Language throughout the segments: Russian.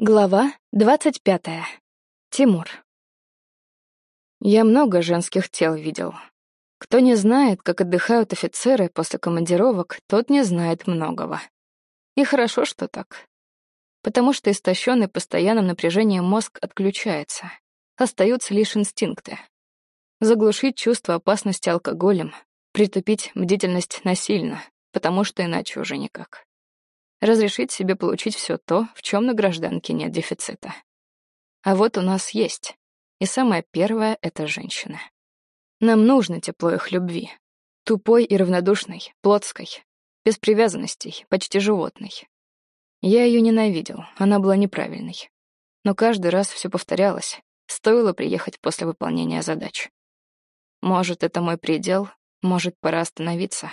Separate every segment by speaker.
Speaker 1: Глава двадцать пятая. Тимур. Я много женских тел видел. Кто не знает, как отдыхают офицеры после командировок, тот не знает многого. И хорошо, что так. Потому что истощенный постоянным напряжением мозг отключается. Остаются лишь инстинкты. Заглушить чувство опасности алкоголем, притупить бдительность насильно, потому что иначе уже никак разрешить себе получить все то, в чем на гражданке нет дефицита. А вот у нас есть. И самое первое — это женщины. Нам нужно тепло их любви. Тупой и равнодушной, плотской, без привязанностей, почти животной. Я ее ненавидел, она была неправильной. Но каждый раз все повторялось, стоило приехать после выполнения задач. Может, это мой предел, может, пора остановиться.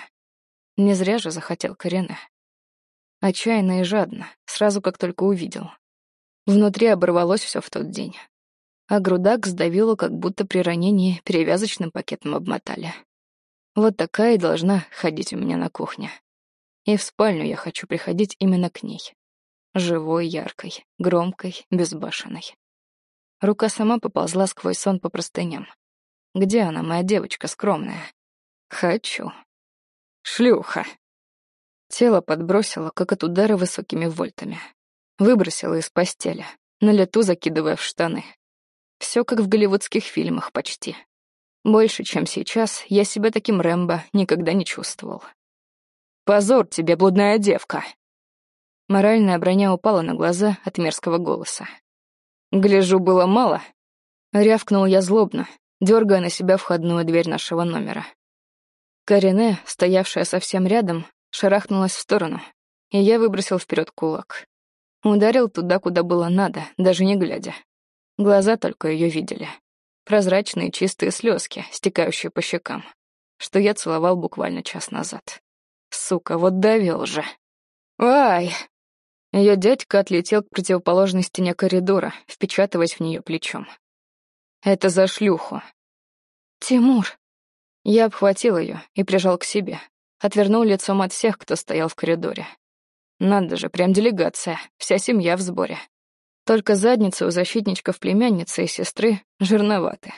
Speaker 1: Не зря же захотел Корене. Отчаянно и жадно, сразу как только увидел. Внутри оборвалось все в тот день. А грудак сдавило, как будто при ранении перевязочным пакетом обмотали. Вот такая и должна ходить у меня на кухне. И в спальню я хочу приходить именно к ней. Живой, яркой, громкой, безбашенной. Рука сама поползла сквозь сон по простыням. Где она, моя девочка скромная? Хочу. Шлюха. Тело подбросило, как от удара высокими вольтами. Выбросило из постели, на лету закидывая в штаны. Все как в голливудских фильмах почти. Больше, чем сейчас, я себя таким Рэмбо никогда не чувствовал. «Позор тебе, блудная девка!» Моральная броня упала на глаза от мерзкого голоса. «Гляжу, было мало?» Рявкнул я злобно, дергая на себя входную дверь нашего номера. Карине, стоявшая совсем рядом, шарахнулась в сторону, и я выбросил вперед кулак. Ударил туда, куда было надо, даже не глядя. Глаза только ее видели. Прозрачные чистые слезки, стекающие по щекам, что я целовал буквально час назад. Сука, вот довел же. Ай! Ее дядька отлетел к противоположной стене коридора, впечатываясь в нее плечом. Это за шлюху. Тимур. Я обхватил ее и прижал к себе, Отвернул лицом от всех, кто стоял в коридоре. Надо же, прям делегация, вся семья в сборе. Только задницы у защитничков племянницы и сестры жирноваты.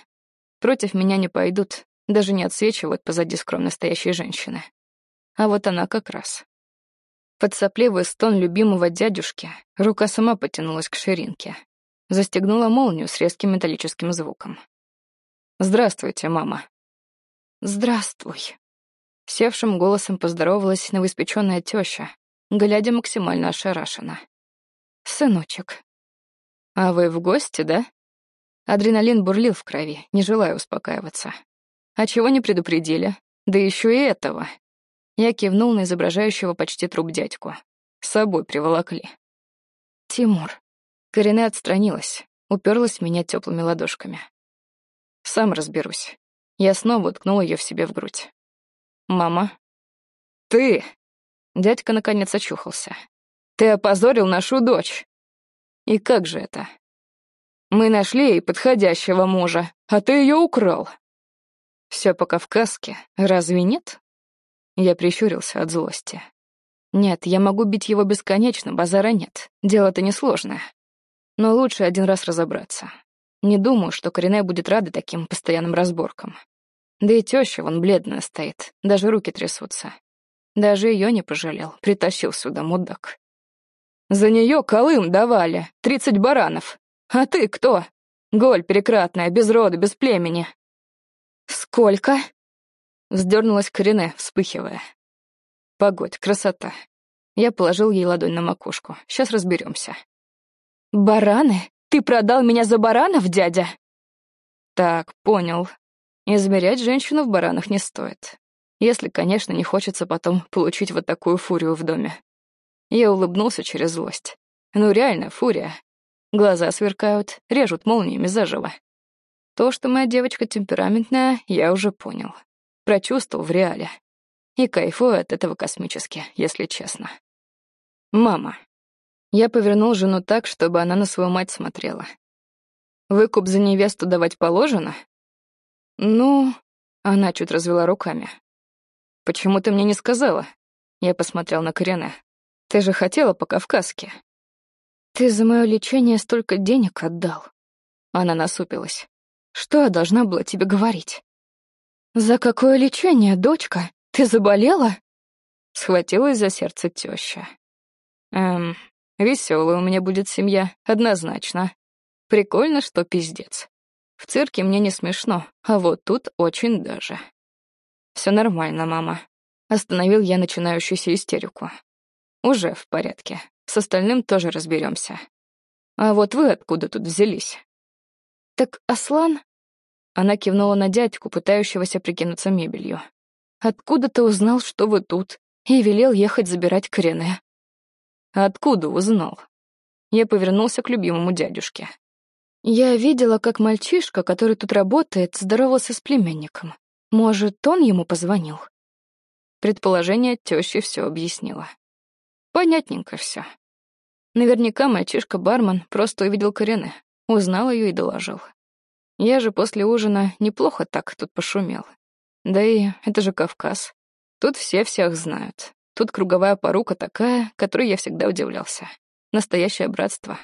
Speaker 1: Против меня не пойдут, даже не отсвечивают позади скромно стоящей женщины. А вот она как раз. Под сопливый стон любимого дядюшки рука сама потянулась к ширинке. Застегнула молнию с резким металлическим звуком. «Здравствуйте, мама». «Здравствуй», Севшим голосом поздоровалась новоиспеченная теща, глядя максимально ошарашена. «Сыночек». «А вы в гости, да?» Адреналин бурлил в крови, не желая успокаиваться. «А чего не предупредили? Да еще и этого!» Я кивнул на изображающего почти труп дядьку. С собой приволокли. «Тимур». Корене отстранилась, уперлась в меня теплыми ладошками. «Сам разберусь». Я снова уткнул ее в себе в грудь. «Мама?» «Ты!» Дядька наконец очухался. «Ты опозорил нашу дочь!» «И как же это?» «Мы нашли ей подходящего мужа, а ты ее украл!» «Все по-кавказски, разве нет?» Я прищурился от злости. «Нет, я могу бить его бесконечно, базара нет. Дело-то несложное. Но лучше один раз разобраться. Не думаю, что Корене будет рада таким постоянным разборкам. Да и теща вон бледная стоит, даже руки трясутся. Даже ее не пожалел, притащил сюда мудак. За нее колым давали, тридцать баранов. А ты кто? Голь перекратная, без рода, без племени. Сколько? Вздернулась Корене, вспыхивая. Погодь, красота. Я положил ей ладонь на макушку. Сейчас разберемся. Бараны? Ты продал меня за баранов, дядя? Так, понял. Измерять женщину в баранах не стоит. Если, конечно, не хочется потом получить вот такую фурию в доме. Я улыбнулся через злость. Ну реально, фурия. Глаза сверкают, режут молниями заживо. То, что моя девочка темпераментная, я уже понял. Прочувствовал в реале. И кайфую от этого космически, если честно. Мама. Я повернул жену так, чтобы она на свою мать смотрела. Выкуп за невесту давать положено? «Ну...» — она чуть развела руками. «Почему ты мне не сказала?» Я посмотрел на Корене. «Ты же хотела по-кавказски». «Ты за мое лечение столько денег отдал». Она насупилась. «Что я должна была тебе говорить?» «За какое лечение, дочка? Ты заболела?» Схватилась за сердце теща. «Эм, веселая у меня будет семья, однозначно. Прикольно, что пиздец. В цирке мне не смешно, а вот тут очень даже. Все нормально, мама. Остановил я начинающуюся истерику. Уже в порядке. С остальным тоже разберемся. А вот вы откуда тут взялись? Так Аслан? Она кивнула на дядьку, пытающегося прикинуться мебелью. Откуда ты узнал, что вы тут? И велел ехать забирать Корене. Откуда узнал? Я повернулся к любимому дядюшке. Я видела, как мальчишка, который тут работает, здоровался с племянником. Может, он ему позвонил? Предположение тещи все объяснило. Понятненько все. Наверняка мальчишка-бармен просто увидел Корене, узнал ее и доложил. Я же после ужина неплохо так тут пошумел. Да и это же Кавказ. Тут все всех знают. Тут круговая порука такая, которой я всегда удивлялся. Настоящее братство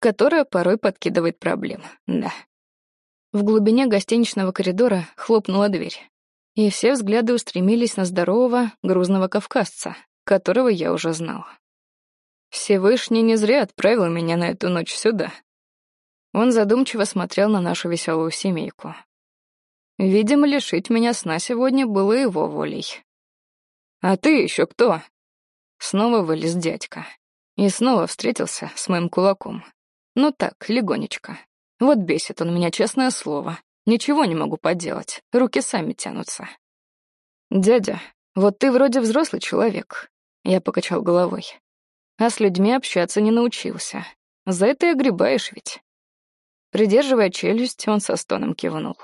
Speaker 1: которая порой подкидывает проблем, да. В глубине гостиничного коридора хлопнула дверь, и все взгляды устремились на здорового, грузного кавказца, которого я уже знал. Всевышний не зря отправил меня на эту ночь сюда. Он задумчиво смотрел на нашу веселую семейку. Видимо, лишить меня сна сегодня было его волей. «А ты еще кто?» Снова вылез дядька. И снова встретился с моим кулаком. Ну так, легонечко. Вот бесит он меня, честное слово. Ничего не могу поделать, руки сами тянутся. «Дядя, вот ты вроде взрослый человек», — я покачал головой. «А с людьми общаться не научился. За это и огребаешь ведь». Придерживая челюсть, он со стоном кивнул.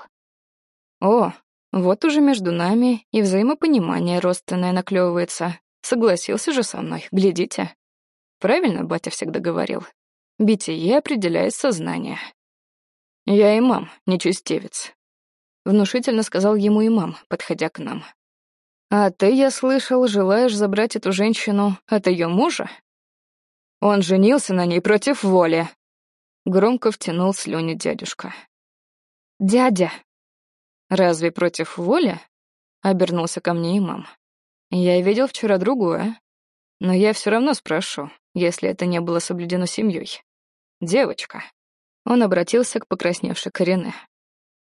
Speaker 1: «О, вот уже между нами и взаимопонимание родственное наклевывается. Согласился же со мной, глядите. Правильно батя всегда говорил, Битие определяет сознание. «Я имам, нечестивец», — внушительно сказал ему имам, подходя к нам. «А ты, я слышал, желаешь забрать эту женщину от ее мужа?» «Он женился на ней против воли», — громко втянул слюни дядюшка. «Дядя!» «Разве против воли?» — обернулся ко мне имам. «Я видел вчера другое, но я все равно спрошу, если это не было соблюдено семьей. Девочка. Он обратился к покрасневшей Корене.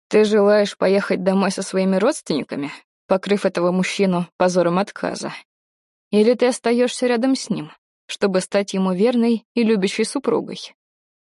Speaker 1: Ты желаешь поехать домой со своими родственниками, покрыв этого мужчину позором отказа? Или ты остаешься рядом с ним, чтобы стать ему верной и любящей супругой?